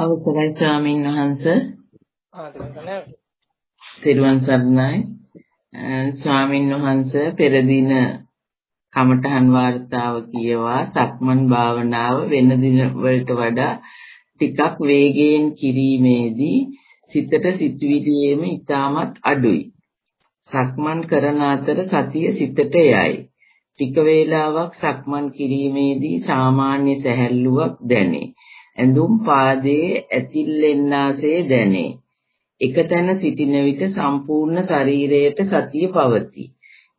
අවසරයි ස්වාමීන් වහන්ස. තිරුවන් සරණයි. ස්වාමීන් වහන්ස පෙර දින කමඨහන් වார்த்தාව කියවා සක්මන් භාවනාව වෙන දින වලට වඩා ටිකක් වේගයෙන් කිරීමේදී සිතට සිතුවිලියේම ඉතාමත් අඩුයි. සක්මන් කරන අතර සතිය සිතට යයි. ටික වේලාවක් සක්මන් කිරීමේදී සාමාන්‍ය සැහැල්ලුවක් දැනේ. ඇඳුම් පාදයේ ඇතිල්ලෙන්නාසේ දැනේ. එකතැන සිටින විට සම්පූර්ණ ශරීරයට සතිය පවතී.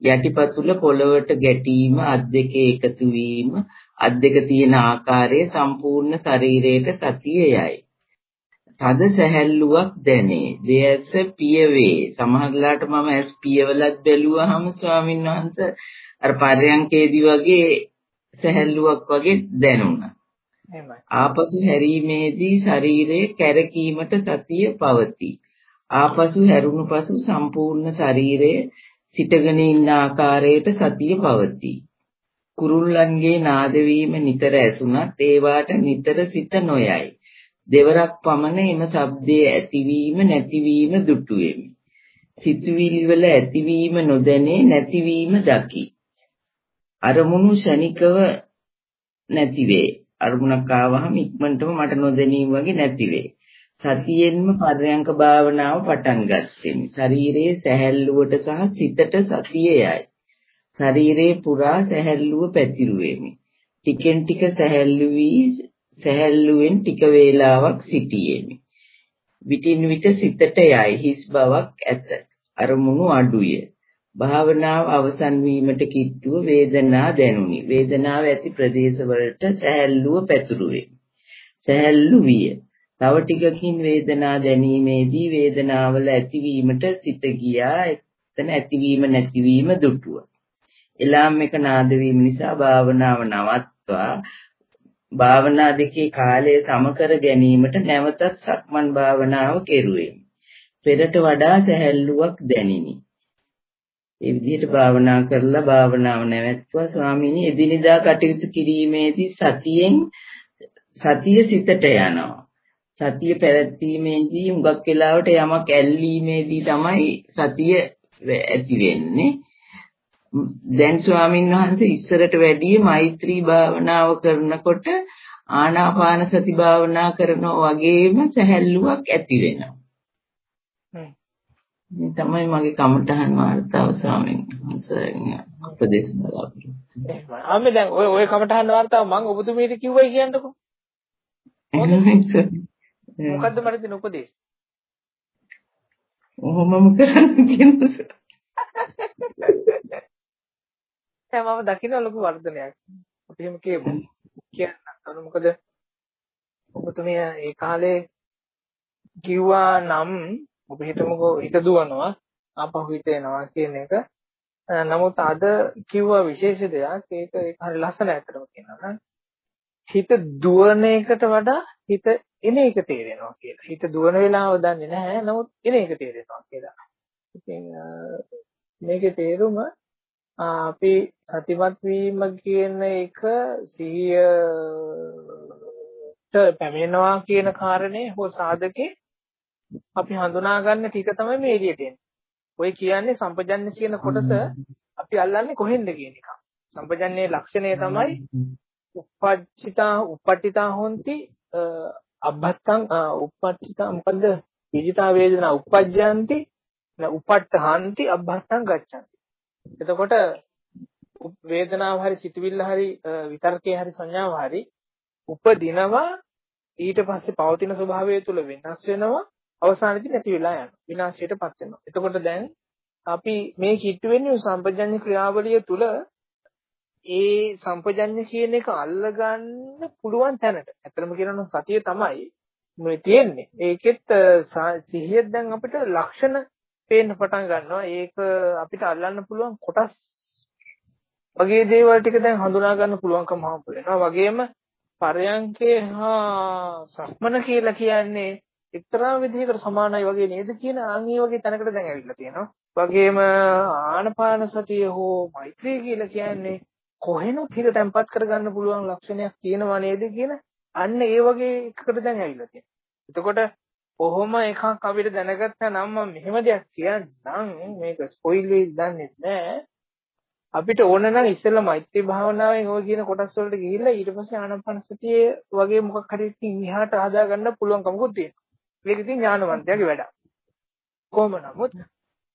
යටිපතුල පොළවට ගැටීම, අත් දෙක එකතු වීම, අත් දෙක තියෙන ආකාරයේ සම්පූර්ණ ශරීරයට සතිය යයි. තද සැහැල්ලුවක් දැනේ. දෙයස පියවේ. සමහරලාට මම ඇස් පියවලත් බැලුවාම ස්වාමීන් වහන්සේ අර පර්යංකේදී වගේ සැහැල්ලුවක් වගේ දැනුණා. ආපසු හැරීමේදී ශරීරයේ කැරකීමට සතිය පවතී. ආපසු හැරුණු පසු සම්පූර්ණ ශරීරය සිටගෙන ඉන්න ආකාරයට සතිය පවතී. කුරුල්ලන්ගේ නාද වීම නිතර ඇසුණත් ඒවාට නිතර සිත නොයයි. දෙවරක් පමණ එම ශබ්දයේ ඇතිවීම නැතිවීම දුටුවෙමි. සිතුවිලි වල ඇතිවීම නොදැනේ නැතිවීම දකි. අරමුණු ශනිකව නැතිවේ. අරමුණක් ආවහම ඉක්මනටම මට නොදැනීම වගේ නැති වෙයි. සතියෙන්ම පරයන්ක භාවනාව පටන් ගත්තෙමි. ශරීරයේ සැහැල්ලුවට සහ සිතට සතියයයි. ශරීරයේ පුරා සැහැල්ලුව පැතිරුවෙමි. ටිකෙන් ටික සැහැල්ලු වී සැහැල්ලුවෙන් ටික වේලාවක් සිටියෙමි. විටින් විට සිතට යයි හිස් බවක් ඇත. අරමුණු අඩුය. භාවනාව අවසන් වීමට කිට්ටුව වේදනා දැනුනි. වේදනාව ඇති ප්‍රදේශවලට සැහැල්ලුව පැතුරුවේ. සැහැල්ලු විය. තව ටිකකින් වේදනා දැනීමේදී වේදනාවල ඇතිවීමට සිත ගියා. එතන ඇතිවීම නැතිවීම දුටුවා. එලාම් එක නාද වීම නිසා භාවනාව නවත්වා භාවනා දෙකේ කාලය සම කර ගැනීමට නැවතත් සක්මන් භාවනාව කෙරුවෙමි. පෙරට වඩා සැහැල්ලුවක් දැනිනි. ඒ විදිහට භාවනා කරලා භාවනාව නැවැත්තුවා ස්වාමීනි එදිනෙදා කටයුතු කිරීමේදී සතියෙන් සතිය සිතට යනවා. සතිය පැවැත්වීමේදී හුඟක් වෙලාවට යමක් ඇල්ලීමේදී තමයි සතිය ඇති වෙන්නේ. දැන් ස්වාමීන් වහන්සේ ඉස්සරට වැඩිය මෛත්‍රී භාවනාව කරනකොට ආනාපාන සති භාවනා කරනවා වගේම සැහැල්ලුවක් ඇති වෙනවා. මේ තමයි මගේ කමටහන් වார்த்தාව ස්වාමීන් වහන්සේගෙන් උපදෙස් බලාපොරොත්තු වෙනවා. ආමේ දැන් ඔය ඔය කමටහන් වார்த்தාව මම ඔබතුමීට කිව්වයි කියන්නකෝ. මොකද්ද මට දෙන උපදෙස්? ඔහොමම කරන්න කියනවා. දැන් මම දකින්න ලොකු වර්ධනයක්. අපි එහෙම කියමු. කියන්න මොකද ඔබතුමිය ඒ කාලේ කිව්වා නම් ඔබ හිතමුකෝ හිත දුවනවා ආපහු හිත එනවා කියන එක. නමුත් අද කිව්වා විශේෂ දෙයක් ඒක ඒක හරි ලස්සන ඇත්තටම කියනවා හිත දුවන එකට වඩා හිත එන එක තේරෙනවා කියලා. හිත දුවන වෙලාව දන්නේ නැහැ. නමුත් එන එක තේරෙනවා කියලා. ඉතින් මේකේ තේරුම අපි සතිමත් වීම කියන එක සිහියට පැමිණෙනවා කියන කාරණේ හෝ සාධකේ අපි හඳුනා ගන්න ටික තමයි මේ එළියට එන්නේ. ඔය කියන්නේ සම්පජන්‍ය කියන කොටස අපි අල්ලන්නේ කොහෙන්ද කියන එක. සම්පජන්‍යයේ ලක්ෂණය තමයි උපපච්චිතා උපපට්ඨිතා හොಂತಿ අබ්බත්තං උපපට්ඨිතා මොකද්ද? විජිතා වේදනා උපජ්ජಂತಿ උපට්ඨහන්ති අබ්බත්තං ගච්ඡanti. එතකොට වේදනාව හරි සිතුවිල්ල හරි විතර්කේ හරි සංඥාව හරි උපදිනවා ඊට පස්සේ පවතින ස්වභාවය තුල වෙනස් වෙනවා අවසානයේදී නැති වෙලා යනවා. විනාශයටපත් වෙනවා. එතකොට දැන් අපි මේ කිට්ටු වෙන්නේ සම්පජඤ්ඤ ක්‍රියාවලිය තුල ඒ සම්පජඤ්ඤ කියන එක අල්ලගන්න පුළුවන් තැනට. ඇත්තම කියනවා සතිය තමයි මේ තියෙන්නේ. ඒකෙත් සිහියෙන් දැන් අපිට ලක්ෂණ පේන්න පටන් ගන්නවා. ඒක අපිට අල්ලන්න පුළුවන් කොටස් වගේ දේවල් ටික දැන් හඳුනා ගන්න පුළුවන්කම හම්බ වෙනවා. වගේම පරයන්කේ හා සක්මන කියලා කියන්නේ එක්තරා විදිහකට සමානයි වගේ නේද කියන ආන්ගේ වගේ තැනකට දැන් ඇවිල්ලා තියෙනවා. වගේම ආනපාන සතිය හෝ මෛත්‍රිය කියලා කියන්නේ කොහෙනුත් හිත තැම්පත් කරගන්න පුළුවන් ලක්ෂණයක් තියෙනවා නේද කියන අන්න ඒ වගේ එකකට දැන් ඇවිල්ලා තියෙනවා. එතකොට කොහොම එකක් අපිට දැනගත්තා නම් මම මෙහෙම දෙයක් කියන්නම් මේක ස්පොයිල් වෙයිද දන්නේ නැහැ. අපිට ඕන නම් ඉස්සෙල්ලා මෛත්‍රී භාවනාවෙන් ඔය කියන කොටස් වලට ගිහිල්ලා ඊට පස්සේ ආනාපානසතිය වගේ මොකක් හරි ඉතින් ඉහාට හදා ගන්න පුළුවන්කමකුත් තියෙනවා. මේක ඉතින් ඥානවන්තයාගේ වැඩක්. කොහොම නමුත්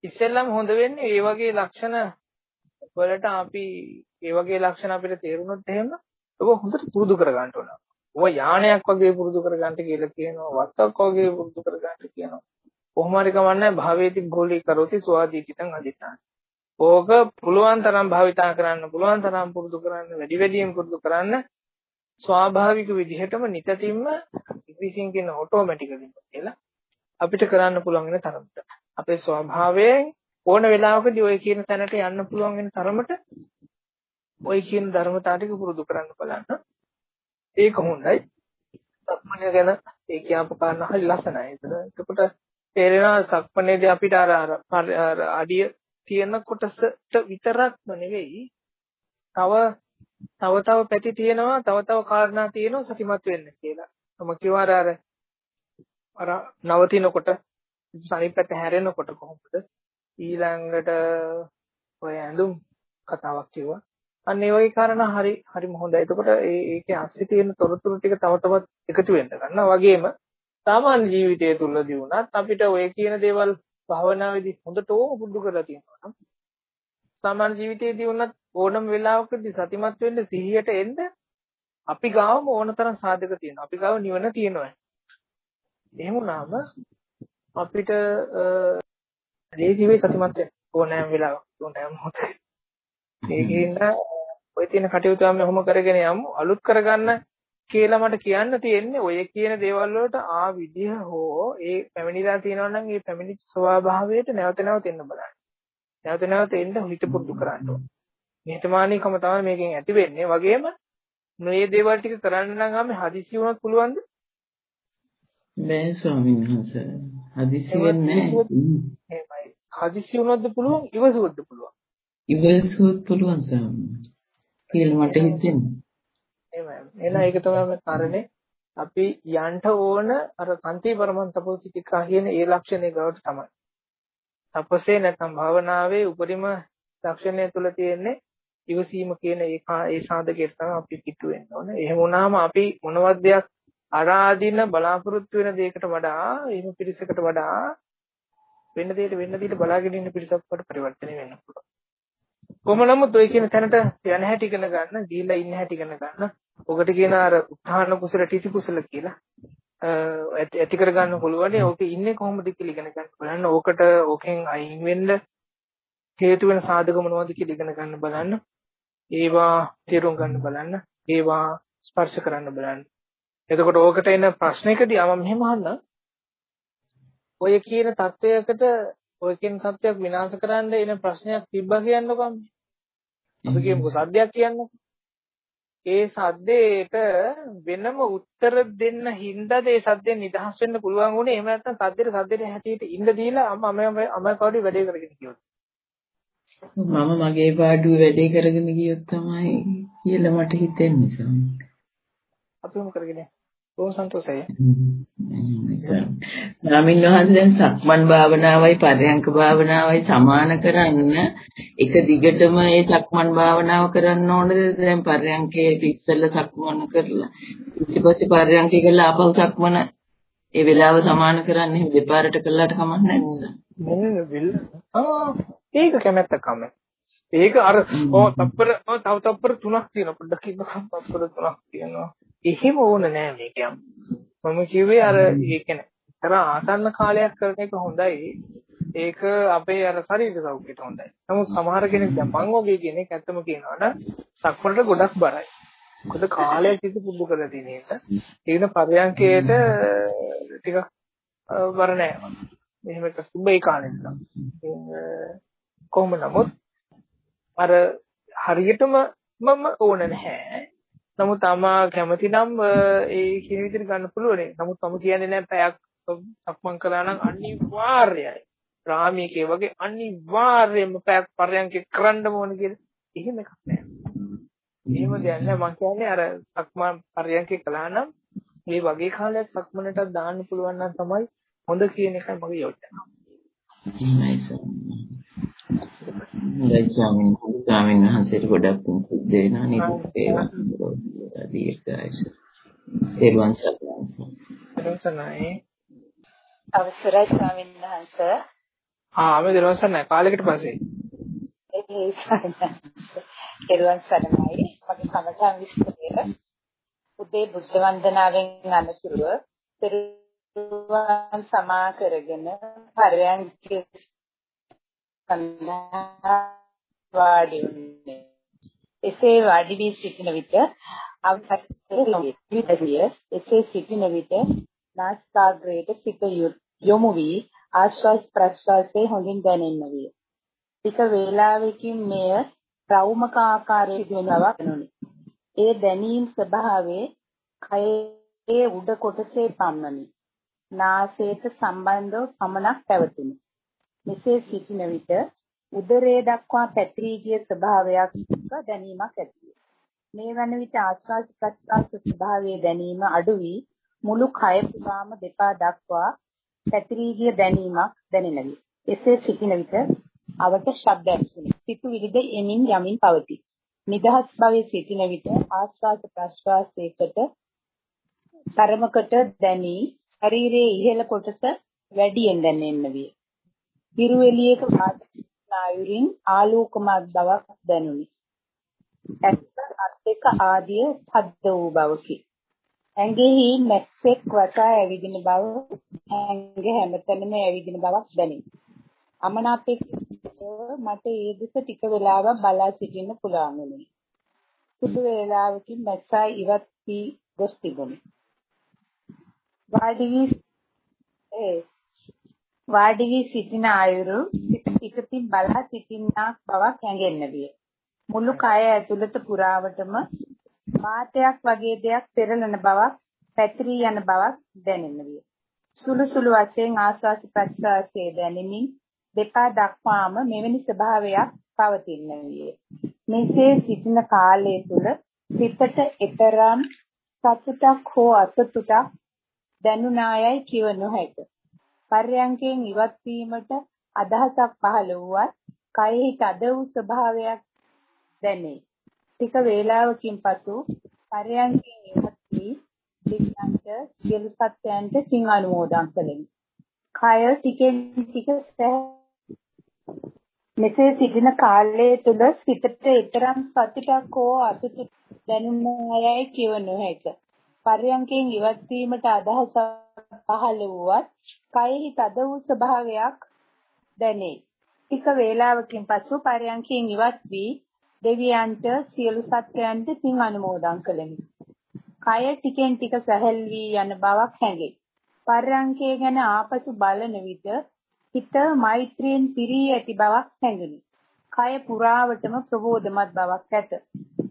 ඉස්සෙල්ලාම හොඳ වෙන්නේ මේ වගේ ලක්ෂණ වලට අපි මේ වගේ ලක්ෂණ අපිට තේරුනොත් එහෙම ඒක හොඳට පුරුදු කර ගන්න ඕන. ඔය යානයක් වගේ පුරුදු කර ගන්නට කියලා කියනවා. වත්තක් වගේ පුරුදු කර ගන්නට කියනවා. කොහොම හරි කමන්නේ භාවේති ගෝලී කරෝති ස්වාදීතිතං අදිඨාන. ඕක පුළුවන් තරම් භාවිතා කරන්න පුළුවන් තරම් පුරුදු කරන්න වැඩි වැඩියෙන් පුරුදු කරන්න ස්වාභාවික විදිහටම නිතින්ම ඉංග්‍රීසියෙන් කියන ඔටෝමැටිකලි කියලා අපිට කරන්න පුළුවන් වෙන තරමට අපේ ස්වභාවයෙන් ඕන වෙලාවකදී ඔය කියන තැනට යන්න පුළුවන් වෙන තරමට ඔය කියන ධර්මතාව ටික පුරුදු කරන්න බලන්න. ඒක හොඳයි. සක්මණේ ගැන ඒ කියපු කාරණා හරි ලස්සනයි. එතකොට තේරෙනවා සක්මණේදී අපිට අර අර අඩිය තියෙන කොටසට විතරක්ම නෙවෙයි තව තව තව පැති තියෙනවා තව තව කාරණා තියෙනවා සතිමත් වෙන්න කියලා. මම කිව්වා අර අර නවතිනකොට සනිප්පත හැරෙනකොට කොහොමද ඊළඟට ඔය ඇඳුම් කතාවක් කිව්වා. අන්න ඒ වගේ කාරණා හරි හරිම හොඳයි. එතකොට ඒ ඒකේ ASCII තියෙන තොරතුරු ටික තව තවත් එකතු වෙන්න ගන්නවා. වගේම සාමාන්‍ය ජීවිතය තුළදී වුණත් අපිට ඔය කියන දේවල් භාවනාවේදී හොඳටම පුරුදු කරලා තියෙනවා නම් සාමාන්‍ය ජීවිතයේදී වුණත් ඕනම වෙලාවකදී සතිමත් වෙන්න සිහියට එන්න අපි ගාවම ඕනතරම් සාධක තියෙනවා. අපි ගාව නිවන තියෙනවා. එහෙම වුණාම අපිට ලේසි වෙයි සතිමත් වෙන්න ඕනෑම වෙලාවක ඕනෑම මොහොතේ. ඒකින්ද ඔය තියෙන කටයුතු අපි ඔහොම කරගෙන යමු. අලුත් කරගන්න කියලා මට කියන්න තියෙන්නේ ඔය කියන දේවල් වලට ආ විදිහ හෝ ඒ පැමිණිලා තියෙනවා නම් ඒ පැමිණිච්ච ස්වභාවයට නැවත නැවත එන්න බලන්න. නැවත නැවත එන්න හිත පුරුදු කරන්න ඕන. නිහතමානීකම තමයි මේකෙන් ඇති වෙන්නේ. වගේම මේ දේවල් ටික කරන්න නම් ආමේ හදිසි වුණොත් පුළුවන්ද? බෑ ස්වාමීන් වහන්සේ. හදිසි වෙන්නේ නැහැ. හදිසි වුණොත්ද පුළුවන් ඉවසුවොත්ද පුළුවන්? ඉවසුවොත් පුළුවන් ස්වාමීන්. කියලා මට හිතෙන්නේ. එහෙමයි. එහෙනම් ඒක තමයි කාරණේ. අපි යන්න ඕන අර කන්ති පරමන්තපෝතිතිකා කියන ඒ ලක්ෂණේ ගාවට තමයි. තපසේ නැත්නම් භාවනාවේ උපරිම ලක්ෂණය තුල තියෙන්නේ ඉවසීම කියන ඒ ඒ සාධකයට තමයි අපි පිටු වෙන්න ඕන. එහෙම වුණාම අපි මොනවත් දෙයක් අරාදින බලාපොරොත්තු වෙන දෙයකට වඩා එහෙම පිරිසකට වඩා වෙන දෙයකට වෙන්න දෙයට බලාගෙන ඉන්න පිරිසක් වට පරිවර්තනය වෙන්න පුළුවන්. කොහොම නමුත් ඔය කියන තැනට යන හැටි ඉගෙන ගන්න, ගිහිල්ලා ඉන්න හැටි ඉගෙන ගන්න. ඔකට කියන අර උත්හාන කුසල ටිති කුසල කියලා ඇති කර ගන්න පුළුවන්. ඕකේ ඉන්නේ කොහොමද කියලා ඉගෙන ගන්න බලන්න. ඕකට ඕකෙන් අයින් වෙන්න හේතු වෙන සාධක මොනවද කියලා ඉගෙන ගන්න බලන්න. ඒවා තේරුම් ගන්න බලන්න. ඒවා ස්පර්ශ කරන්න බලන්න. එතකොට ඕකට එන ප්‍රශ්නයකදී මම මෙහෙම අහන්නම්. ඔය කියන தත්වයකට ඔය කියන සත්‍යයක් විනාශ කරන්න එන ප්‍රශ්නයක් තිබ්බා කියන්නකෝ අපි. අපි කියමුකෝ සද්දයක් කියන්නකෝ. ඒ සද්දේට වෙනම උත්තර දෙන්න හින්දාද ඒ සද්දෙන් නිදහස් වෙන්න පුළුවන් වුණේ එහෙම නැත්නම් සද්දේට සද්දේට හැටියට ඉන්න දීලා අම්ම අම අම පාඩුවේ වැඩේ කරගෙන ගියොත් මම මගේ පාඩුවේ වැඩේ කරගෙන ගියොත් තමයි කියලා මට හිතෙන්නේ සමහර. අපි මොකද කරගෙන බොහොම සන්තෝෂයි. ස්වාමීන් වහන්සේ දැන් සක්මන් භාවනාවයි පරයන්ක භාවනාවයි සමාන කරන්න එක දිගටම ඒ සක්මන් භාවනාව කරන්න ඕනද දැන් පරයන්කේ ඉස්සෙල්ලා සක්මන් කරලා ඊට පස්සේ පරයන්කේ කරලා ආපහු සක්මන ඒ වෙලාව සමාන කරන්නේ දෙපාරට කළාට කමක් නැහැ ආ ඒක කැමැත්තක් කමයි ඒක අර ඔව් තප්පර තව තප්පර තුනක් තියෙනවා පොඩ්ඩක් ඉන්නකම් තප්පර තුනක් තියෙනවා එහෙම ඕන නෑ මේක යම්. මම කිව්වේ අර ඒ කියන්නේ තර ආසන්න කාලයක් කරන එක හොඳයි. ඒක අපේ අර ශරීර සෞඛ්‍යයට හොඳයි. නමුත් සමහර කෙනෙක් දැන් මං වගේ කෙනෙක් ඇත්තම කියනවා නම් සක්මරට ගොඩක් බරයි. මොකද කාලයක් තිස්සේ පුරුදු කරලා තියෙන එක. ඒන පරයන්කේට ටිකක් බර නෑ. එහෙම එක සුබ ඒ කාලෙ ඉඳලා. කොහොම නමුත් අර හරියටම මම ඕන නැහැ. නමුත් අමා කැමති නම් ඒ කියන විදිහට ගන්න පුළුවන්. නමුත් මම කියන්නේ නැහැ පැයක් සක්මන් කළා නම් අනිවාර්යයි. රාමීකේ වගේ අනිවාර්යයෙන්ම පැයක් පරයන්ක කරන්න ඕන කියලා. එහෙම එකක් නැහැ. එහෙම දෙයක් නැහැ. මම කියන්නේ අර සක්මන් පරයන්ක කළා නම් මේ වගේ කාලයක් සක්මනට දාන්න පුළුවන් නම් තමයි හොඳ කියන එකයි මගේ යෝජනාව. එහෙමයි ස්වාමීන් ස්වාමීන් වහන්සේට ගොඩක් සුද්ධ වෙනා නේද ඒවා දීර්ඝායස. පෙරවන් සරණයි. අවසරයි ස්වාමීන් වහන්සේ. ආ අපි දරවස් නැහැ කාලෙකට පස්සේ. ඒ පෙරවන් සරණයි. මගේ කමඨාන් විස්තරය. උදේ බුද්ධ වන්දනාවෙන් අනතුරුව පෙරවන් සමා කරගෙන පරයන්ක සඳහා වාඩි වුණේ. එසේ වාඩි වී සිටින විට අවශ්‍ය එසේ සිටින විට නාස්කාග්‍රේට සිත යොමු වී ආශ්වාස ප්‍රශ්වාසයේ හොඳින් දැනෙන්න විය. ටික වේලාවකින් මෙය රෞමක ආකාරයේ වෙනවක් නුනි. ඒ දැනීම් ස්වභාවයේ කයේ උඩ කොටසේ පමණි. නාසයට සම්බන්ධව පමණක් පැවතුණි. මෙසේ සිටින විට උදරයේ දක්වා පැතිරී ගිය ස්වභාවයක් දැනීමක් ඇතිය. මේ වන විට ආශ්වාස ප්‍රශ්වාස ස්වභාවයේ දැනීම අඩු වී මුළු කය පුරාම දෙපා දක්වා පැතිරී ගිය දැනීමක් දැනෙන විට එසේ සිටින විට අවට ශබ්ද ඇසුනි. සිතුවිලිද එමින් යමින් පවතී. නිදහස් භවයේ සිටින විට ආශ්වාස ප්‍රශ්වාසයකට තරමකට දැනී ශරීරයේ ඉහළ කොටස වැඩියෙන් දැනෙන්න විය. පිරුවෙලියක වාතනායුරින් ආලෝකමත් බවක් දැනුනි. ඇස් අත් දෙක ආදිය පද්ද වූ බවකි. ඇඟෙහි මැස්සෙක් වටා ඇවිදින බව ඇඟ හැමතැනම ඇවිදින බවක් දැනේ. අමනාපෙක් මට ඒ දෙස ටික වෙලාවක් බලා සිටින්න පුළුවන් වුණේ. සුදු වේලාවකින් මැස්සා ඉවත් වී ගොස් තිබුණි. වාඩි වී ඒ වාඩි වී සිටින අයුරු පිටතින් බලා සිටින්නාක් බවක් හැඟෙන්න විය. මුළු කය ඇතුළත පුරාවටම වාතයක් වගේ දෙයක් පෙරලන බවක් පැතිරී යන බවක් දැනෙන්න විය. සුළු සුළු වශයෙන් ආස්වාද ප්‍රස්වාසයේ දැනෙමින් දෙපා දක්වාම මෙවැනි ස්වභාවයක් පවතින විය. මෙසේ සිටින කාලය තුල සිතට ඊතරම් සතුටක් හෝ අසතුටක් දැනුණායයි කිව නොහැක. පර්යංකයෙන් ඉවත් වීමට අදහසක් පහළ වුවත් කයෙහි තද වූ ස්වභාවයක් දැනේ. ටික වේලාවකින් පසු පර්යංකයෙන් ඉවත් වී දිග්ගන්ට සියලු සත්‍යයන්ට සිං අනුමෝදන් කළෙමි. කය ටිකෙන් ටික මෙසේ සිටින කාලය තුල සිතට ඊතරම් සතුටක් හෝ අසතුටක් දැනුණායයි කිව නොහැක. පර්යංකයෙන් ඉවත් වීමට අදහසක් පහළ වුවත් කයෙහි තද වූ ස්වභාවයක් දැනේ. ටික වේලාවකින් පසු පරයන්කෙන් ඉවත් වී දෙවියන්ට සියලු සත්වයන්ට පින් අනුමෝදන් කළෙමි. කය ටිකෙන් ටික සැහැල් වී යන බවක් හැඟේ. පරයන්කේ ගැන ආපසු බලන විට හිත මෛත්‍රියෙන් පිරී ඇති බවක් හැඟුනි. කය පුරාවටම ප්‍රබෝධමත් බවක් ඇත.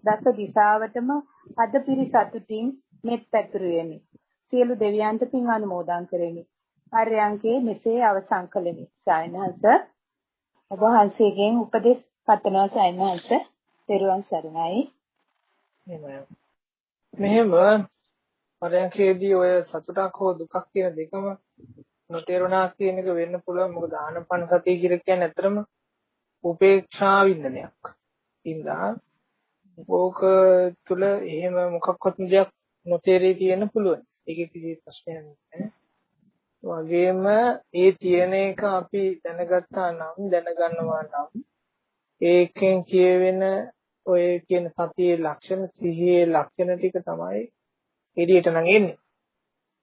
දස දිශාවටම අද පිරි සතුටින් මෙත් පැතුරුවෙමි. සියලු දෙවියන්ට පින් අනුමෝදන් කරමි. පර්යංකේ මෙසේ අවසන් කළෙමි. සායනහස ඔබ වහන්සේගෙන් උපදෙස් පතනවා සායනහස. තෙරුවන් සරණයි. මෙහෙම පර්යංකේදී ඔය සතුටක් හෝ දුකක් කියන දෙකම නොතේරුණා කියන එක වෙන්න පුළුවන්. මොකද ආනපන සතිය කියලා කියන්නේ ඇත්තටම උපේක්ෂා වින්දනයක්. ඉඳා ඕක තුල එහෙම මොකක්වත් දෙයක් නොතේරී තියෙන්න පුළුවන්. ඒකේ කිසි ප්‍රශ්නයක් නැහැ. වගේම ඒ තියෙන එක අපි දැනගත්තා නම් දැනගන්නවා නම් ඒකෙන් කියවෙන ඔය කියන සතියේ ලක්ෂණ සිහියේ ලක්ෂණ ටික තමයි එළියට නම් එන්නේ.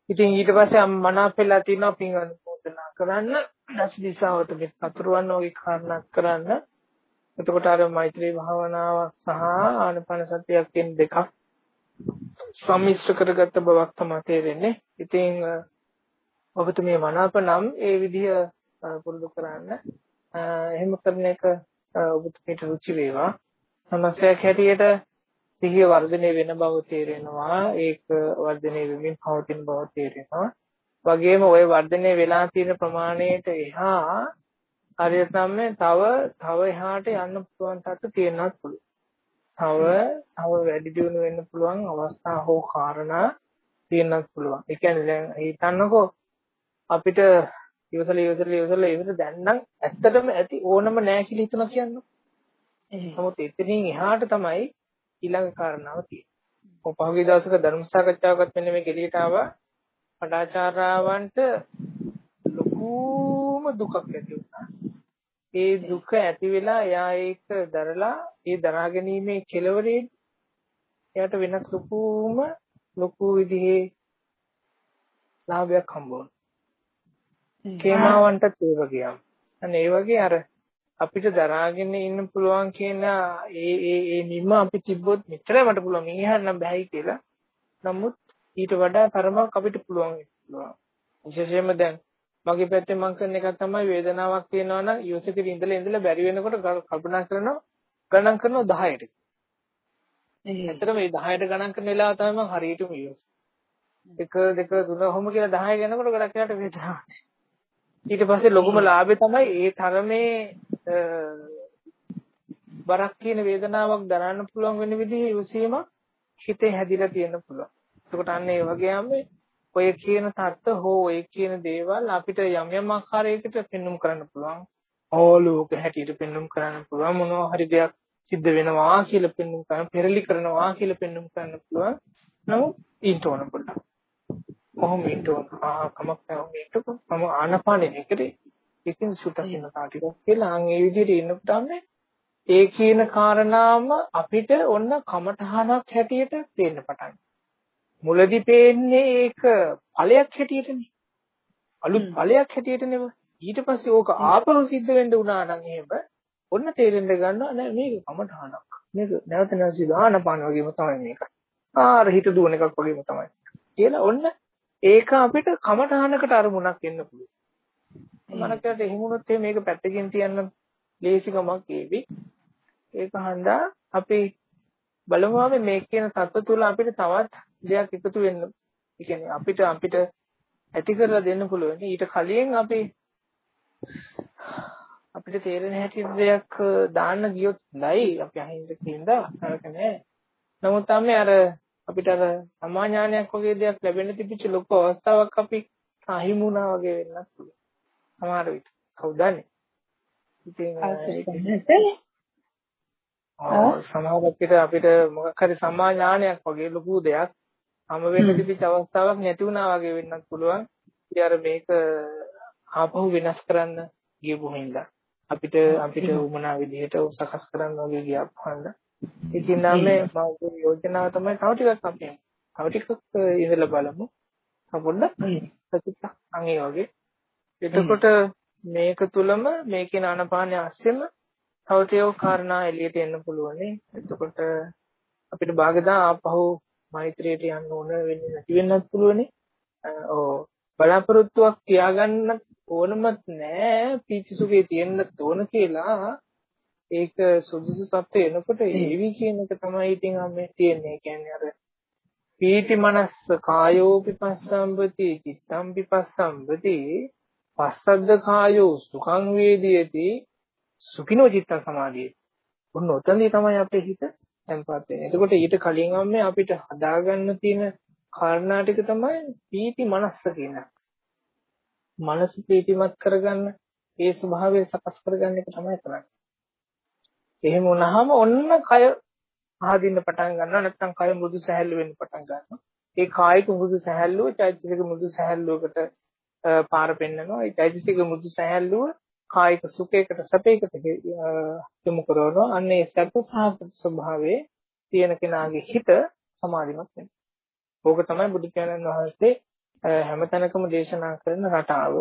ඉතින් ඊට පස්සේ මනාපෙලා තියෙනවා පින් අනුමෝදනා කරන්න, දස දිශාවට මෙත් පතුරවන්න වගේ කාරණා කරන්න. එතකොට අර මෛත්‍රී භාවනාවක් සහ ආනපන සතියක් කියන දෙකක් සම්මිශ්‍ර කරගත්ත බවක් තමයි තේරෙන්නේ. ඉතින් ඔබතුමිය මනාප නම් ඒ විදිහ පුරුදු කරන්න. එහෙම කරන එක ඔබතුමියට රුචි වේවා. සමස්තයක් හැටියට සිහිය වර්ධනය වෙන බව තේරෙනවා. ඒක වර්ධනය වෙමින් පවතින බව තේරෙනවා. වගේම ওই වර්ධනය වෙලා තියෙන ප්‍රමාණයට එහා හරියටම තව තව එහාට යන්න පුළුවන් තත්ත්ව තියෙනවත් පුළුවන්. තව තව වැඩි දියුණු වෙන්න පුළුවන් අවස්ථා හෝ කාරණා තියෙන්නත් පුළුවන්. ඒ කියන්නේ දැන් හිතන්නකෝ අපිට ඉවසලා ඉවසලා ඉවසලා ඉවසලා දැන් නම් ඇත්තටම ඇති ඕනම නැහැ කියලා හිතනවා කියන්නේ. නමුත් එතනින් එහාට තමයි ඊළඟ කාරණාව තියෙන්නේ. පහුගිය දවසක ධර්ම සාකච්ඡාවකත් මෙන්න මේ ගෙලියට ආවා. පඩාචාරාවන්ට ලොකුම දුකක් ඇති වුණා. ඒ දුක ඇති වෙලා එයා ඒක දරලා ඒ දරා ගැනීමේ කෙලවරේ එයාට වෙනත් ලොකුම ලොකු විදිහේ ලාභයක් හම්බ වුණා. කේමාවන්ටත් ඒ වගේම. අන්න ඒ වගේ අර අපිට දරාගෙන ඉන්න පුළුවන් කියන ඒ ඒ ඒ නිම අපි තිබ්බොත් මෙච්චරයි මට පුළුවන් මෙහාට නම් බෑයි කියලා. නමුත් ඊට වඩා තරමක් අපිට පුළුවන් වෙනවා. විශේෂයෙන්ම දැන් මගේ පැත්තෙන් මම කරන එක තමයි වේදනාවක් තියෙනවා නම් යොසකින් ඉඳලා ඉඳලා බැරි වෙනකොට කල්පනා කරනවා ගණන් කරනවා 10ට. ඇත්තටම මේ 10ට ගණන් කරන වෙලාව තමයි මම හරියටම යොස්. 1 2 3 ඔහොම කියලා 10 යනකොට ගොඩක් යාට වේදනාවක්. ඊට පස්සේ ලොකුම ලාභය තමයි ඒ තරමේ බරක් කියන වේදනාවක් දරන්න පුළුවන් වෙන විදිහේ ඉවසීම හිතේ හැදිලා තියෙන්න පුළුවන්. එතකොට අන්න ඒ වගේම ඔය කියන தত্ত্ব හෝ ඔය කියන දේවල් අපිට යම් යම් ආකාරයකට පෙන්눔 කරන්න පුළුවන්. ඕලෝක හැටියට පෙන්눔 කරන්න පුළුවන් මොනවා හරි දෙයක් සිද්ධ වෙනවා කියලා පෙන්눔 කරන පෙරලි කරනවා කියලා පෙන්눔 කරන්න පුළුවන්. නමුත් ඊට ඕන පුළුවන්. කොහොම ඊට ඕන ආ කමක් නැහැ ඊට මම ආනපානේ කරේ. ඉතින් සුතින කාටික කියලා අන් ඒ විදිහට ඉන්නකොටම ඒ කියන කාරණාම අපිට ඔන්න කමටහනක් හැටියට පේන්න පටන් මුලදී පේන්නේ ඒක ඵලයක් හැටියටනේ. අලුත් ඵලයක් හැටියටනේ. ඊට පස්සේ ඕක ආපහු සිද්ධ වෙන්න උනා නම් එහෙම ඔන්න තේරෙන්න ගන්නවා නෑ මේක කමඨහනක්. මේක නැවත නැවත සිදානපාන වගේම තමයි මේක. ආර හිත දුවන එකක් වගේම තමයි. කියලා ඔන්න ඒක අපිට කමඨහනකට අරමුණක් එන්න පුළුවන්. මනකට එහෙම වුණොත් මේක පැත්තකින් තියන්න ලේසිකමක් ඒවි. ඒක හන්දා අපි බලමු මේ කියන සත්ව තුල අපිට තවත් දෙයක් එකතු වෙන්න. ඒ කියන්නේ අපිට අපිට ඇති කරලා දෙන්න පුළුවන්. ඊට කලින් අපි අපිට තේරෙන හැටි දෙයක් දාන්න ගියොත් නයි අපි අහිංසකින්ද නරක නෑ. නමුත් තමයි අර අපිට අර සමාඥානයක් වගේ දෙයක් ලැබෙන්න තිබිච්ච ලොකු අවස්ථාවක් අපි අහිමුණා වගේ වෙන්නත් පුළුවන්. සමහර විට කවුද දන්නේ ඉතින් සමහර අපිට අපිට මොකක් හරි සම්මා ඥානයක් වගේ ලොකු දෙයක් හැම වෙන්න තිබිච්ච අවස්ථාවක් නැති වුණා වගේ වෙන්නත් පුළුවන්. ඉතින් අර මේක ආපහු වෙනස් කරන්න ගියපු හින්දා අපිට අපිට උමනා විදිහට සකස් කරන්න වගේ ගියපු හින්දා ඉතින් නම් මගේ යෝජනාව තමයි තව ටිකක් අපි තව ටිකක් ඉඳලා බලමු. පොඩ්ඩක් සතුටක් අංගේ වගේ එතකොට මේක තුලම මේකේ ආනපානය අස්සෙම තව තේව කාරණා එළියට එන්න පුළුවන් එතකොට අපිට භාගදා ආපහු මෛත්‍රියට යන්න ඕන වෙන්නේ නැති වෙන්නත් පුළුවනේ. ඔව් බලාපොරොත්තුවක් තියාගන්න ඕනමත් නෑ පීතිසුඛේ තියෙන්න ඕන කියලා ඒක සුදුසු තත්ත්වෙ එනකොට ඒවි කියන එක තමයි ඉතින් මේ තියෙන්නේ. කියන්නේ අර පීති මනස්ස කායෝ පිපස්සම්බති චිත්තම් පිපස්සම්බති පස්සද්ද කායෝ සුඛං වේදියති සුඛිනෝ චිත්තං සමාධියේ. ඔන්න ඔතනදී තමයි අපේ හිත තැම්පත් වෙන්නේ. එතකොට ඊට කලින් අම්මේ අපිට හදාගන්න තියෙන කාරණා ටික තමයි පීති මනස්ස කියන. මනස පීතිමත් කරගන්න ඒ ස්වභාවය සකස් කරගන්න එක තමයි කරන්නේ. එහෙම වුණාම ඔන්න කය ආදින්න පටන් ගන්නවා නැත්නම් කය මෘදු සැහැල්ලු වෙන්න පටන් ගන්නවා. ඒ කායික මෘදු සැහැල්ලුව චෛතසික මෘදු සැහැල්ලුවකට පාර පෙන්නනවා. ඒ චෛතසික මෘදු සැහැල්ලුව කායික සුඛයකට සැපයකට යොමු කරනවා. අන්න ඒ සැප සහගත ස්වභාවයේ තියෙන කෙනාගේ හිත සමාධිමත් වෙනවා. ඕක තමයි බුදු පියාණන් වහන්සේ හැමතැනකම දේශනා කරන රටාව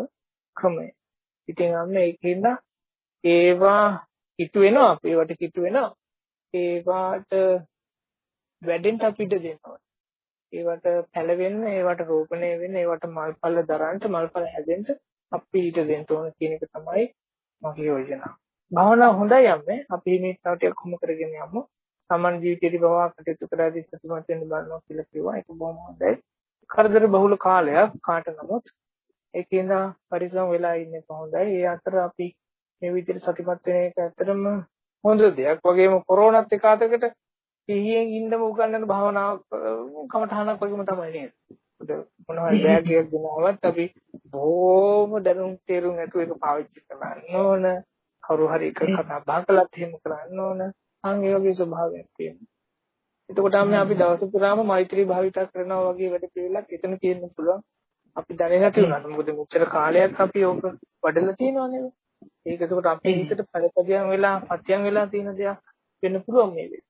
ක්‍රමය. ඉතින් අන්න ඒකින්ද ඒවා කිට්ටු වෙනවා ඒවට කිට්ටු වෙනවා ඒවට වැඩෙන්න අපිට දෙනවා ඒවට පැලවෙන්න ඒවට රෝපණය වෙන්න ඒවට මල්පල දරන්න මල්පල හැදෙන්න අපි ඊට දෙන්න ඕන කියන එක තමයි මගේ යෝජනාව. භාවනාව හොඳයි යන්නේ අපි මේ තව ටිකක් කොහොම කරගෙන යමු. සාමාන්‍ය ජීවිතේදී බව කටයුතු කරද්දී සතුටුමත් වෙන්න බලනවා කියලා කිව්වා. ඒක බොහොම හොඳයි. කරදර බහුල කාලයක් කාට නමුත් ඒකින්ද පරිස්සම් වෙලා ඉන්නේ කොහොඳයි. ඒ අතර අපි මේ විදිහට සතිපත් වෙන එක ඇත්තටම හොඳ දෙයක්. වගේම කොරෝනාත් එක අතකට සිහියෙන් ඉන්නම උගන්නන භාවනාවක් කමඨහනක් වගේම තමයි නේද? මොන හරි බෑග් එකක් ගෙනාවත් අපි බොහොම දැනුම් තේරුම් ඇතුව ඒක පාවිච්චි කරන්න ඕන. කවුරු හරි එක කතා බහ කළත් එහෙම කරන්න ඕන. අන් ඒ වගේ ස්වභාවයක් තියෙනවා. එතකොට අපි දවස පුරාම මෛත්‍රී භාවිතා කරනවා වගේ වැඩ පිළිවෙලක් එතන තියෙන්න පුළුවන්. අපි දැනෙ නැති වුණාට මොකද මෙච්චර කාලයක් අපි ඕක වඩලා තියෙනවා නේද? ඒක එතකොට අපේ හිතට පළපදියම් වෙලා පත්‍යම් වෙලා තියෙන දෙයක් වෙන්න පුළුවන් මේ වෙලේ.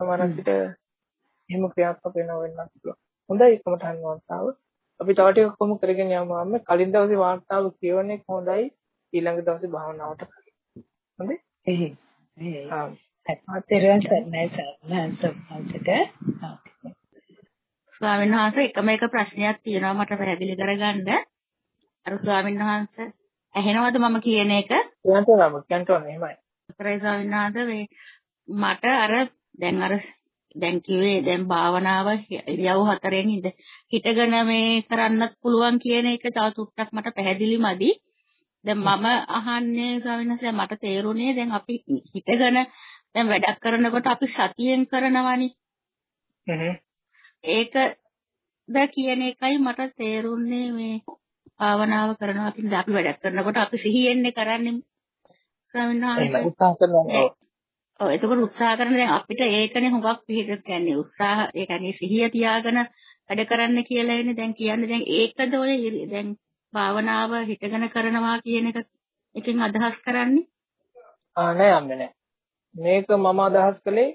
සමහරක් විට එහෙම ක්‍රියාත්මක වෙනව වෙන්නත් පුළුවන්. හොඳයි කමටහන් වාර්තාව. අපි තව ටිකක් කොමු කරගෙන යමු අම්ම. කලින් දවසේ වාර්තාව කියවන එක හොඳයි. ඊළඟ දවසේ භාවනාවට හොඳයි? එහේ. එහේ. ආ. අතේරන් සර්ණයි සර්ණන්සට. ස්වාමීන් වහන්සේ එකම එක ප්‍රශ්නයක් තියෙනවා මට පැහැදිලි කරගන්න. අර ස්වාමීන් වහන්සේ ඇහෙනවද මම කියන එක? කියන්න ඕනම කියන්න ඕනේ එහෙමයි. කරයි ස්වාමීන් වහන්සේ මේ මට අර දැන් අර දැන් කිව්වේ දැන් භාවනාව ඉරියව් හතරෙන් ඉඳ හිටගෙන මේ කරන්නත් පුළුවන් කියන එක තව තුට්ටක් මට පැහැදිලි මදි. දැන් මම අහන්නේ ස්වාමීන් මට තේරුණේ දැන් අපි හිටගෙන දැන් වැඩක් කරනකොට අපි සතියෙන් කරනවනේ. ඒකද කියන එකයි මට තේරුන්නේ මේ භාවනාව කරනවා කියන්නේ අපි වැඩක් කරනකොට අපි සිහියෙන්නේ කරන්නේ ස්වාමීන් වහන්සේ. ඔව් එතකොට උත්සාහ කරන දැන් අපිට ඒකනේ හුඟක් පිළිද කියන්නේ උත්සාහ ඒ කියන්නේ සිහිය තියාගෙන වැඩ කරන්න කියලා එන්නේ දැන් කියන්නේ දැන් ඒකද ඔය දැන් භාවනාව හිතගෙන කරනවා කියන එක එකෙන් අදහස් කරන්නේ ආ නෑ අම්මේ නෑ මේක මම අදහස් කළේ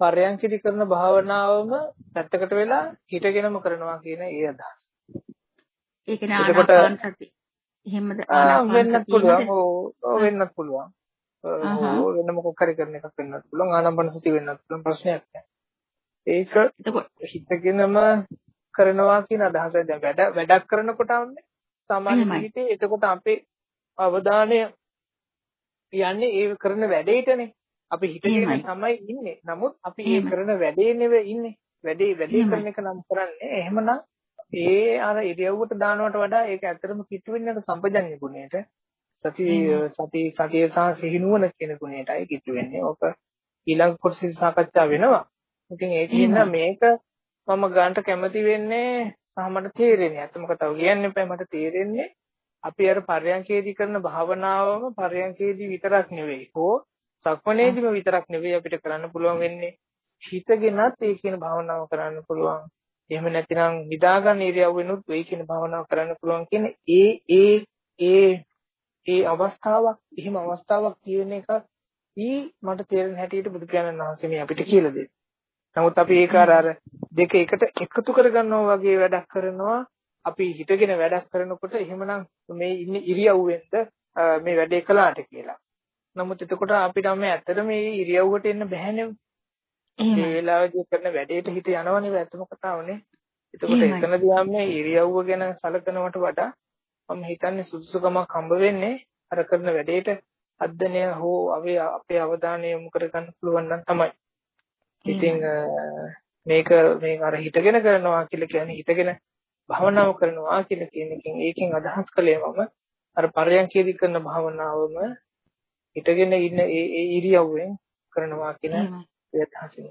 පරයන්කිරි කරන භාවනාවම පැත්තකට වෙලා හිතගෙනම කරනවා කියන ඒ අදහස. ඒ කියන්නේ ආනාපාන සති. එහෙමද ආනාපාන වෙන්නත් පුළුවන්. ඔව් වෙන්නත් පුළුවන්. වෙන මොකක් හරි කරන එකක් වෙන්නත් පුළුවන් ආනාපාන සති වෙන්නත් පුළුවන් ප්‍රශ්නයක් නැහැ. ඒක හිතගෙනම කරනවා කියන අදහසයි දැන් වැඩ වැඩක් කරනකොට ආන්නේ සාමාන්‍ය ජීවිතේ එතකොට අපේ අවධානය යන්නේ ඒ කරන වැඩේටනේ. අපි හිතගෙන තමයි ඉන්නේ. නමුත් අපි ඒ කරන වැඩේ නෙවෙයි ඉන්නේ. වැඩේ වැඩේ කරන එක නම් කරන්නේ. එහෙමනම් ඒ අර ඉරියව්වට දානවට වඩා ඒක ඇත්තටම කිට්ටු වෙන්නේ සම්පජන්‍ය ගුණයට. සති සති සතිය සහ සිහිනුවන කියන ගුණයටයි කිට්ටු වෙන්නේ. ඕක ඊළඟ කොටසේ සාකච්ඡා වෙනවා. ඉතින් ඒකින් මේක මම ගන්නට කැමති වෙන්නේ සහ මට තේරෙන්නේ. අතම කතාව කියන්න එපා මට තේරෙන්නේ අපි අර පර්යංකේදී කරන භාවනාවම පර්යංකේදී විතරක් නෙවෙයි. හෝ සක්මනේදීම විතරක් නෙවෙයි අපිට කරන්න පුළුවන් වෙන්නේ. හිතගෙනත් ඒ කියන භාවනාව කරන්න පුළුවන්. එහෙම නැතිනම් නිදාගන්න ඉරියව්වෙනුත් ඒ කියන භාවනාව කරන්න පුළුවන් කියන ඒ ඒ ඒ ඒ අවස්ථාවක් එහෙම අවස්ථාවක් තියෙන එක ඊ මට තේරෙන හැටියට බුදු පියාණන් වහන්සේ මේ අපිට කියලා දෙන්නේ. නමුත් අපි ඒක අර අර දෙක එකට එකතු කරගන්නවා වගේ වැඩක් කරනවා. අපි හිතගෙන වැඩක් කරනකොට එහෙමනම් මේ ඉන්නේ ඉරියව්වෙන්ද මේ වැඩේ කළාට කියලා. නමුත් එතකොට අපිට මේ ඇත්තට මේ ඉරියව්වට එන්න බැහැනේ. මේ වෙලාවේදී කරන වැඩේට හිත යනවනේ ඇත්තම කතාවනේ. එතකොට එතනදී මේ ඉරියව්ව ගැන සැලකනවට වඩා මම හිතන්නේ සුදුසුකමක් හම්බ වෙන්නේ අර කරන වැඩේට අධ්‍යයනය හෝ අපේ අපේ අවධානය යොමු කරගන්න පුළුවන් නම් තමයි. ඉතින් මේක මේ අර හිතගෙන කරනවා කියලා කියන්නේ හිතගෙන භවනාව කරනවා කියලා කියන එකෙන් ඒකෙන් අදහස් කළේ මම අර පරයන්කේදී කරන භවනාවම හිතගෙන ඉන්න ඒ ඒ ඉරියව්වෙන් කරනවා කියන අදහසින්.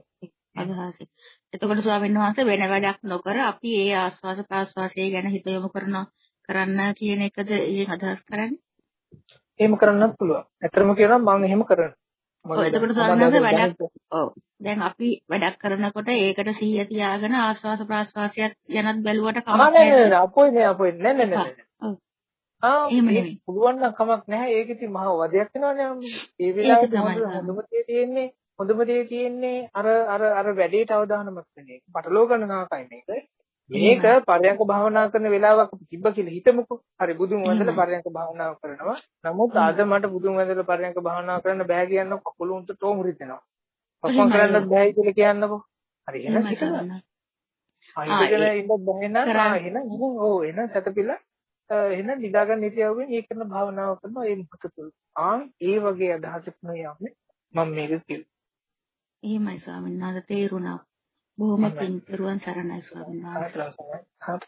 අදහසින්. එතකොට ස්වාමීන් වහන්සේ වෙන වැඩක් නොකර අපි ඒ ආස්වාස ප්‍රාස්වාසය ගැන හිත යොමු කරනවා කරන්න කියන එකද ඊයෙන් අදහස් කරන්නේ? එහෙම කරන්නත් පුළුවන්. ඇත්තම කියනවා මම එහෙම කරනවා. ඔව් එතකොට ස්වාමීන් වැඩක් ඔව්. දැන් අපි වැඩක් කරනකොට ඒකට සිහිය තියාගෙන ආස්වාස ප්‍රාස්වාසයක් ගැනත් බැලුවට කමක් නැහැ නෑ නෑ අපොයි නෑ අපොයි. නෑ නෑ නෑ ඔව්. ආ පුළුවන් නම් කමක් නැහැ. ඒක ඉතින් මහා වදයක් වෙනවනේ ඒ වෙලාවේ හොඳම දේ තියෙන්නේ. හොඳම දේ තියෙන්නේ අර අර අර වැඩේට අවධානමක් වෙන එක. පටලව ගන්න නාකයි මේක මේක පරයන්ක භාවනා කරන වෙලාවක් තිබ්බ කියලා හිතමුකෝ. හරි බුදුන් වහන්සේලා පරයන්ක භාවනාව කරනවා. නමුත් අද මට බුදුන් වහන්සේලා පරයන්ක භාවනාව කරන්න බෑ කියන්න කකුල උන්ට තෝම රිදෙනවා. පපන් කරන්නත් බෑ කියලා කියන්නකෝ. හරි එහෙනම් හිතන්න. ආයෙත් ඉන්න බෑ නේද? එහෙනම් ඔව් එහෙනම් සතපිල්ල එහෙනම් නිදාගන්න හිටියවෙන් ඒ කරන භාවනාව කරනවා ඒ මොකද තුල. ආන් ඒ වගේ අදහසක් නෙවෙයි යන්නේ මම මේක කිව්වේ. එහෙමයි ස්වාමීන් වහන්සේ තේරුණා. බොහොම පිං පෙරුවන් සරණයි ස්වාමීන් වහන්සේ.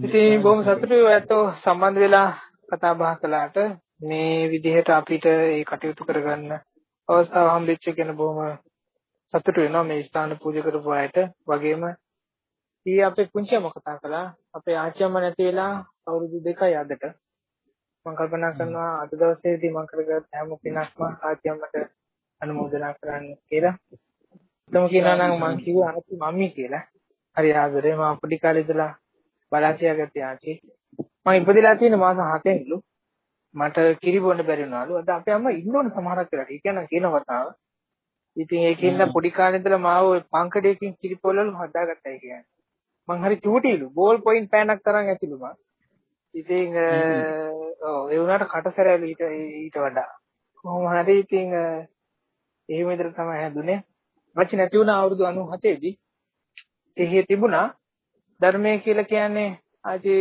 ඉතින් බොහොම සතුටුයි ඔයත් සම්බන්ධ වෙලා කතා බහ කළාට මේ විදිහට අපිට ඒ කටයුතු කරගන්න අවස්ථාව හම්බෙච්ච කියන බොහොම සතුටු වෙනවා මේ ස්ථාන පූජා කරපු අයට වගේම ඊයේ අපේ පුංචියම කතා කළා. අපේ ආච්චියම නැති වෙලා අවුරුදු දෙකයි අදට. මම කල්පනා කරනවා අද දවසේදී මම කරගත් හැම පිනක්ම ආච්චියමට අනුමෝදනා කරන්න කියලා. තම කියනවා නම් මං කිව්වා අනති මම්මි කියලා. හරි ආදරේ මම පොඩි කාලේ ඉඳලා බලා තියාගත්තේ ආච්චි. මම ඉපදිලා තියෙන මාස 7කින්ලු. මට කිරි බොන්න බැරි වුණාලු. අද අපේ අම්මා ඉන්න ඕන සමහරක් වෙලාට. ඒ කියන්නේ කියන වතාව. ඉතින් ඒකෙන්ද පොඩි කාලේ ඉඳලා මාව ওই පංකඩයකින් කිරි පොල්ලලු හදාගත්තා කියන්නේ. මං හරි චූටිලු. බෝල් පොයින්ට් පෑනක් තරම් ඇතිලු මං. ඉතින් ඔව් ඒ වුණාට කටසැරෑලු ඊට ඊට වඩා. කොහොම හරි ඉතින් එහෙම විතර තමයි හැදුනේ. මචි නැති වුණ අවුරුදු 97 දී සිහිය තිබුණා. ධර්මය කියලා කියන්නේ ආජි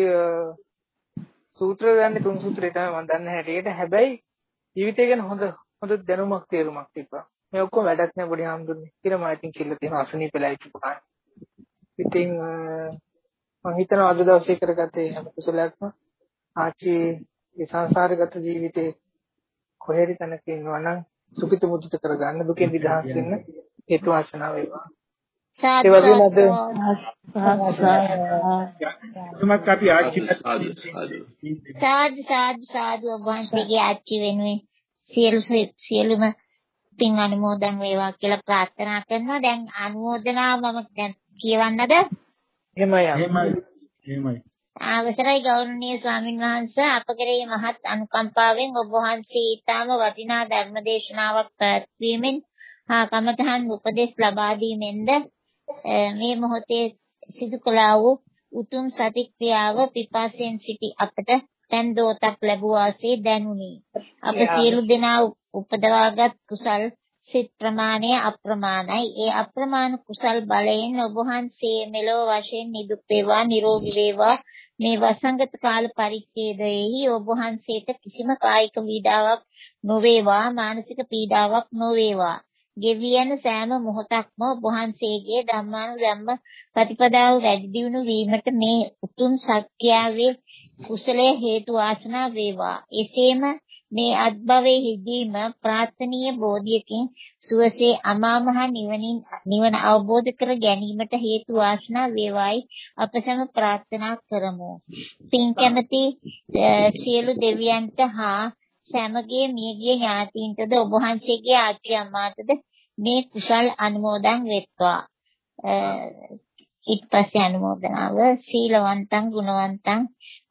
සූත්‍ර ගන්න තුන් සූත්‍රය තමයි මම දන්න හැටියට. හැබැයි ජීවිතය ගැන හොඳ හොඳ දැනුමක් තේරුමක් තිබ්බා. මේ ඔක්කොම වැඩක් නෑ පොඩි හාමුදුරනේ. කියලා මම ඉතින් කියලා තියෙනවා අසනීපෙලා ඉතිපා. ඉතින් මම හිතනවා අද දවසේ කරගත්තේ හැම කුසලයක්ම ආචි ඒ සංසාරගත ජීවිතේ කොහේරි තැනක ඉන්නවා නම් සුඛිත මුදිත කරගන්න දුකෙන් නිදහස් වෙන්න හේතු වාසනා වේවා. සාදු ඒ වගේම අද තුමක් අපි ආච්චි සාදු සාදු සාදු සාදු වහන්සේගේ ආච්චි වෙනුවෙන් සියලු සියලුම පින් අනුමෝදන් වේවා කියලා ප්‍රාර්ථනා කරනවා. දැන් අනුමෝදනාව මම දැන් කියවන්නද? එහෙමයි එහෙමයි එහෙමයි අවසරයි ගෞරවනීය ස්වාමින් වහන්සේ අප කෙරෙහි මහත් අනුකම්පාවෙන් ඔබ වහන්සේ ඊටාම වටිනා ධර්ම දේශනාවක් පැවැත්වීමෙන් හා කමඨහන් උපදෙස් ලබා දීමෙන්ද මේ මොහොතේ සිදු කළා වූ උතුම් සතික්‍රියාව පිපාසයෙන් සිටි අපට තැන් දෝතක් ලැබුව ආසේ දැනුනි. අප සියලු දෙනා උපදවාගත් කුසල් සිත් ප්‍රමාණය අප්‍රමාණයි. ඒ අප්‍රමාණ කුසල් බලයෙන් ඔබ වහන්සේ මෙලොව වශයෙන් නිදුක් වේවා නිරෝගී වේවා මේ වසංගත කාල පරිච්ඡේදයේහි ඔබ වහන්සේට කිසිම කායික පීඩාවක් නොවේවා මානසික පීඩාවක් නොවේවා. ගෙවි යන සෑම මොහොතක්ම ඔබ වහන්සේගේ ධම්මානුධම්ම ප්‍රතිපදාව වැඩි දියුණු වීමට මේ උතුම් සත්‍යාවේ කුසලයේ හේතු වාසනා වේවා. එසේම මේ අත්භවයේ හිදීම ප්‍රාර්ථනීය බෝධියකින් සුවසේ අමා මහ නිවනින් නිවන අවබෝධ කර ගැනීමට හේතු වාසනා වේවායි අප සැම ප්‍රාර්ථනා කරමු. පින් කැමැති සියලු දෙවියන්ට හා සෑමගේ මියගිය ඥාතීන්ටද ඔබ වහන්සේගේ ආච්චි අම්මාටද මේ කුසල් අනුමෝදන් වෙත්වා. ඊට පස්සේ අනුමෝදනාව සීලවන්තං ගුණවන්තං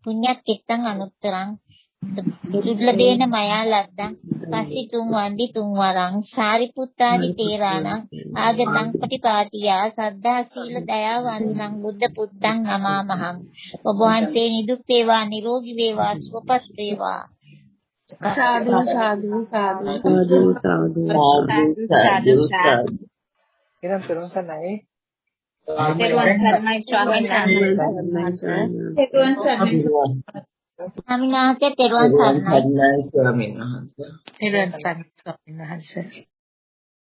පුඤ්ඤක්කිට්ඨං අනුත්තරං දුර්ලභේන මයා ලද්දං පස්සි තුන් වන්දි තුන් වරං සාරිපුත්තාදි තේරාණං ආගතං පටිපාටියා සද්ධා සීල දයා වන්සං බුද්ධ පුත්තං නමාමහං ඔබ වහන්සේ නිදුක් වේවා නිරෝගී වේවා සුවපත් වේවා Sadu, sadu, sadu. Sadu, sadu. Sadu, sadu, sadu. Kiram turun sana eh. Teruan sarmai suami sarmai. Teruan sarmai. Nami nahasya teruan sarmai. Teruan sarmai suami nahasya. Teruan sarmai.